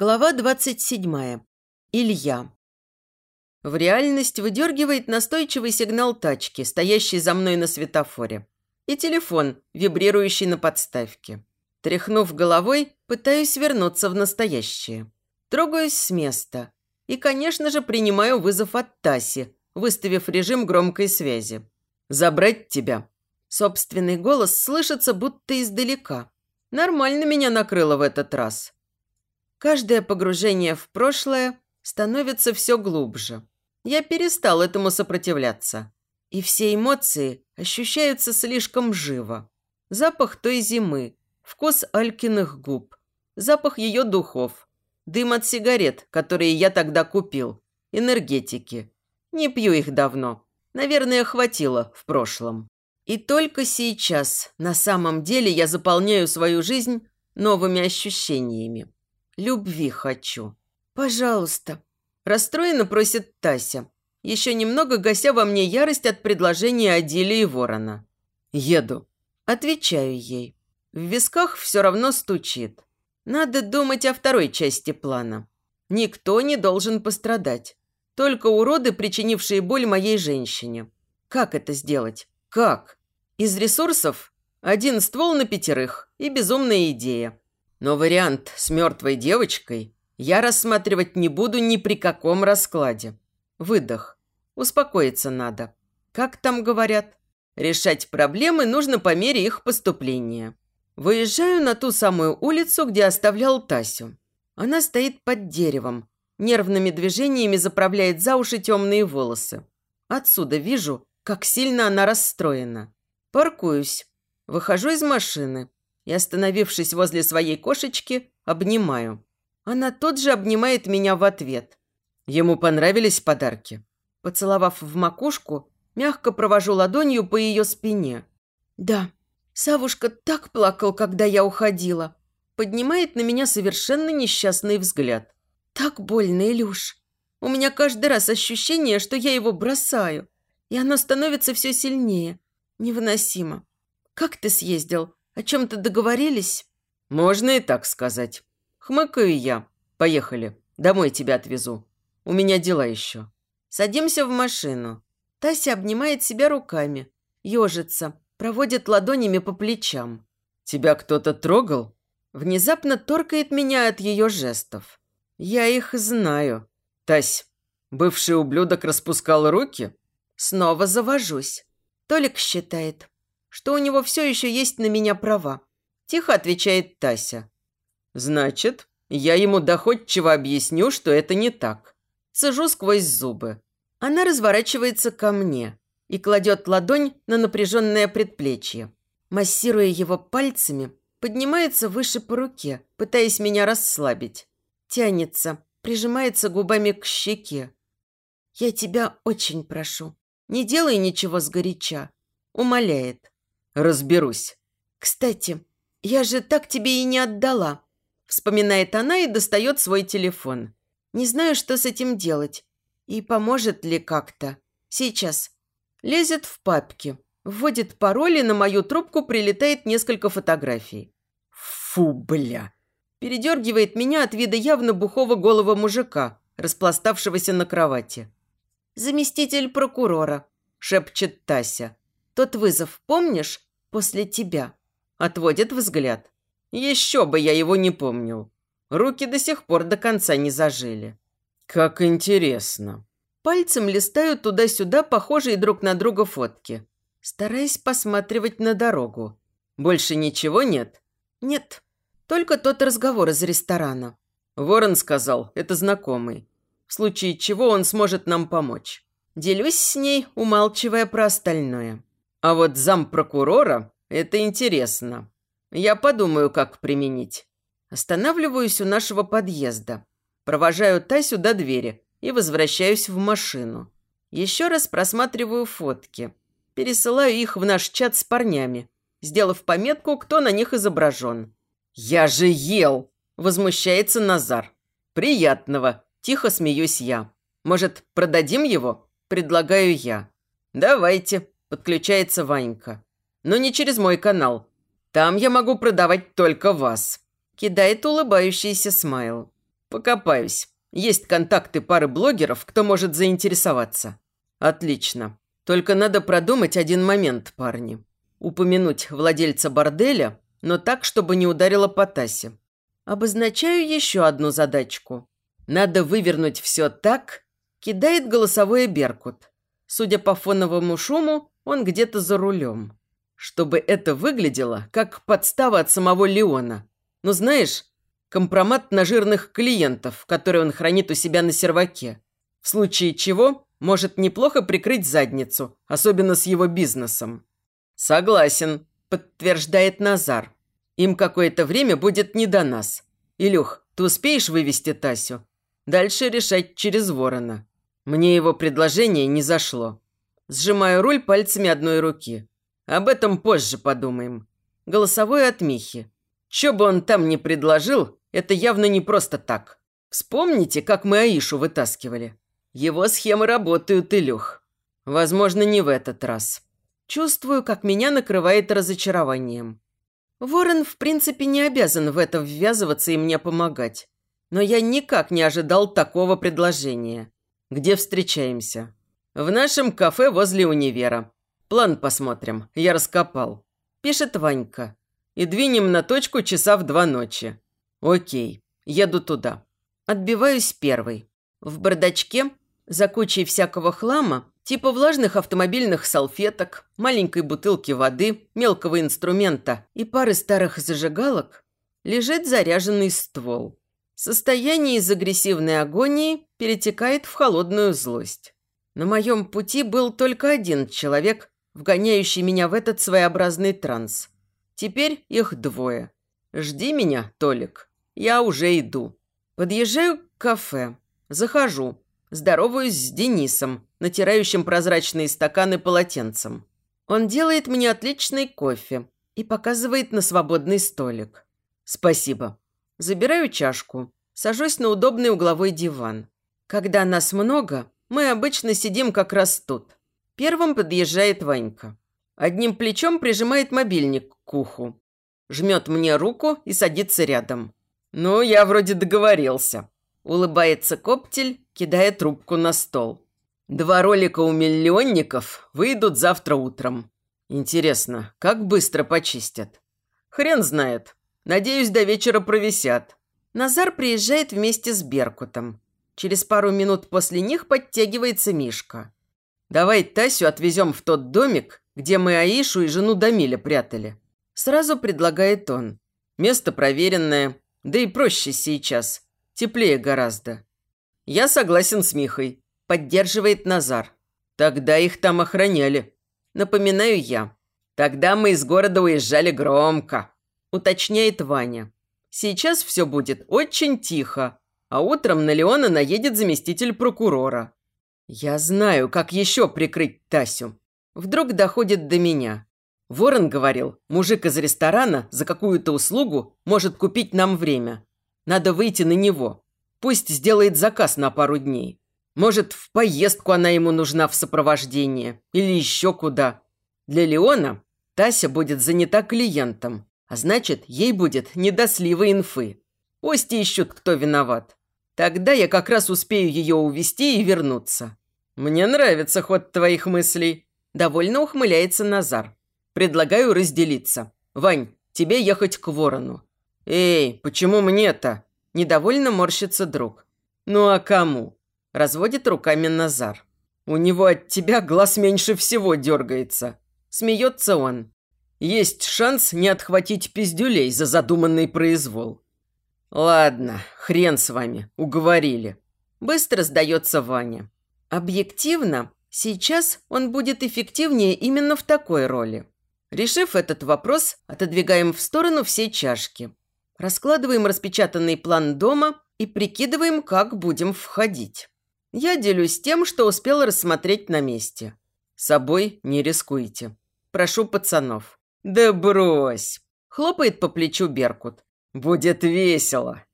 Глава 27. Илья. В реальность выдергивает настойчивый сигнал тачки, стоящий за мной на светофоре. И телефон, вибрирующий на подставке. Тряхнув головой, пытаюсь вернуться в настоящее. Трогаюсь с места. И, конечно же, принимаю вызов от Таси, выставив режим громкой связи. «Забрать тебя». Собственный голос слышится будто издалека. Нормально меня накрыло в этот раз. Каждое погружение в прошлое становится все глубже. Я перестал этому сопротивляться. И все эмоции ощущаются слишком живо. Запах той зимы, вкус Алькиных губ, запах ее духов, дым от сигарет, которые я тогда купил, энергетики. Не пью их давно. Наверное, хватило в прошлом. И только сейчас, на самом деле, я заполняю свою жизнь новыми ощущениями. Любви хочу. Пожалуйста. Расстроенно просит Тася, еще немного гася во мне ярость от предложения Адили и Ворона. Еду. Отвечаю ей. В висках все равно стучит. Надо думать о второй части плана. Никто не должен пострадать. Только уроды, причинившие боль моей женщине. Как это сделать? Как? Из ресурсов один ствол на пятерых и безумная идея. Но вариант с мертвой девочкой я рассматривать не буду ни при каком раскладе. Выдох. Успокоиться надо. Как там говорят? Решать проблемы нужно по мере их поступления. Выезжаю на ту самую улицу, где оставлял Тасю. Она стоит под деревом. Нервными движениями заправляет за уши темные волосы. Отсюда вижу, как сильно она расстроена. Паркуюсь. Выхожу из машины и, остановившись возле своей кошечки, обнимаю. Она тут же обнимает меня в ответ. Ему понравились подарки. Поцеловав в макушку, мягко провожу ладонью по ее спине. «Да, Савушка так плакал, когда я уходила». Поднимает на меня совершенно несчастный взгляд. «Так больно, Илюш. У меня каждый раз ощущение, что я его бросаю, и оно становится все сильнее. Невыносимо. Как ты съездил? О чем-то договорились?» «Можно и так сказать. Хмыкаю я. Поехали. Домой тебя отвезу. У меня дела еще». Садимся в машину. Тася обнимает себя руками, ежится, проводит ладонями по плечам. «Тебя кто-то трогал?» Внезапно торкает меня от ее жестов. «Я их знаю». «Тась, бывший ублюдок распускал руки?» Снова завожусь. Толик считает, что у него все еще есть на меня права. Тихо отвечает Тася. Значит, я ему доходчиво объясню, что это не так. Цежу сквозь зубы. Она разворачивается ко мне и кладет ладонь на напряженное предплечье. Массируя его пальцами, поднимается выше по руке, пытаясь меня расслабить. Тянется, прижимается губами к щеке. «Я тебя очень прошу, не делай ничего сгоряча», – умоляет. Разберусь. Кстати, я же так тебе и не отдала. Вспоминает она и достает свой телефон. Не знаю, что с этим делать. И поможет ли как-то. Сейчас. Лезет в папки. Вводит пароль, и на мою трубку прилетает несколько фотографий. Фу, бля. Передергивает меня от вида явно бухого голого мужика, распластавшегося на кровати. «Заместитель прокурора», – шепчет Тася. «Тот вызов, помнишь? После тебя». Отводит взгляд. Еще бы я его не помнил. Руки до сих пор до конца не зажили. Как интересно. Пальцем листаю туда-сюда похожие друг на друга фотки, стараясь посматривать на дорогу. Больше ничего нет? Нет. Только тот разговор из ресторана. Ворон сказал, это знакомый. В случае чего он сможет нам помочь. Делюсь с ней, умалчивая про остальное. А вот зампрокурора – это интересно. Я подумаю, как применить. Останавливаюсь у нашего подъезда. Провожаю Тасю до двери и возвращаюсь в машину. Еще раз просматриваю фотки. Пересылаю их в наш чат с парнями, сделав пометку, кто на них изображен. «Я же ел!» – возмущается Назар. «Приятного!» – тихо смеюсь я. «Может, продадим его?» – предлагаю я. «Давайте», Подключается Ванька. Но не через мой канал. Там я могу продавать только вас. Кидает улыбающийся смайл. Покопаюсь. Есть контакты пары блогеров, кто может заинтересоваться. Отлично. Только надо продумать один момент, парни. Упомянуть владельца борделя, но так, чтобы не ударило по Тасе. Обозначаю еще одну задачку. Надо вывернуть все так, кидает голосовой Беркут. Судя по фоновому шуму, он где-то за рулем. Чтобы это выглядело, как подстава от самого Леона. Ну, знаешь, компромат на жирных клиентов, которые он хранит у себя на серваке. В случае чего может неплохо прикрыть задницу, особенно с его бизнесом. «Согласен», – подтверждает Назар. «Им какое-то время будет не до нас. Илюх, ты успеешь вывести Тасю? Дальше решать через ворона». Мне его предложение не зашло. Сжимаю руль пальцами одной руки. Об этом позже подумаем. Голосовой от Михи. Что бы он там ни предложил, это явно не просто так. Вспомните, как мы Аишу вытаскивали. Его схемы работают, Илюх. Возможно, не в этот раз. Чувствую, как меня накрывает разочарованием. Ворон, в принципе, не обязан в это ввязываться и мне помогать. Но я никак не ожидал такого предложения. Где встречаемся? В нашем кафе возле универа. План посмотрим, я раскопал. Пишет Ванька. И двинем на точку часа в два ночи. Окей, еду туда. Отбиваюсь первой. В бардачке, за кучей всякого хлама, типа влажных автомобильных салфеток, маленькой бутылки воды, мелкого инструмента и пары старых зажигалок, лежит заряженный ствол. Состояние из агрессивной агонии перетекает в холодную злость. На моем пути был только один человек, вгоняющий меня в этот своеобразный транс. Теперь их двое. Жди меня, Толик. Я уже иду. Подъезжаю к кафе. Захожу. Здороваюсь с Денисом, натирающим прозрачные стаканы полотенцем. Он делает мне отличный кофе и показывает на свободный столик. Спасибо. Забираю чашку, сажусь на удобный угловой диван. Когда нас много, мы обычно сидим как раз тут. Первым подъезжает Ванька. Одним плечом прижимает мобильник к уху. Жмет мне руку и садится рядом. «Ну, я вроде договорился». Улыбается коптель, кидая трубку на стол. «Два ролика у миллионников выйдут завтра утром. Интересно, как быстро почистят?» «Хрен знает. Надеюсь, до вечера провисят. Назар приезжает вместе с Беркутом. Через пару минут после них подтягивается Мишка. «Давай Тасю отвезем в тот домик, где мы Аишу и жену Дамиля прятали». Сразу предлагает он. Место проверенное, да и проще сейчас. Теплее гораздо. Я согласен с Михой. Поддерживает Назар. Тогда их там охраняли. Напоминаю я. Тогда мы из города уезжали громко уточняет Ваня. Сейчас все будет очень тихо, а утром на Леона наедет заместитель прокурора. Я знаю, как еще прикрыть Тасю. Вдруг доходит до меня. Ворон говорил, мужик из ресторана за какую-то услугу может купить нам время. Надо выйти на него. Пусть сделает заказ на пару дней. Может, в поездку она ему нужна в сопровождении. Или еще куда. Для Леона Тася будет занята клиентом. А значит, ей будет не инфы. Пусть ищут, кто виноват. Тогда я как раз успею ее увести и вернуться. Мне нравится ход твоих мыслей. Довольно ухмыляется Назар. Предлагаю разделиться. Вань, тебе ехать к ворону. Эй, почему мне-то? Недовольно морщится друг. Ну а кому? Разводит руками Назар. У него от тебя глаз меньше всего дергается. Смеется он. Есть шанс не отхватить пиздюлей за задуманный произвол. Ладно, хрен с вами, уговорили. Быстро сдается Ваня. Объективно, сейчас он будет эффективнее именно в такой роли. Решив этот вопрос, отодвигаем в сторону все чашки. Раскладываем распечатанный план дома и прикидываем, как будем входить. Я делюсь тем, что успел рассмотреть на месте. Собой не рискуйте. Прошу пацанов. «Да брось!» – хлопает по плечу Беркут. «Будет весело!»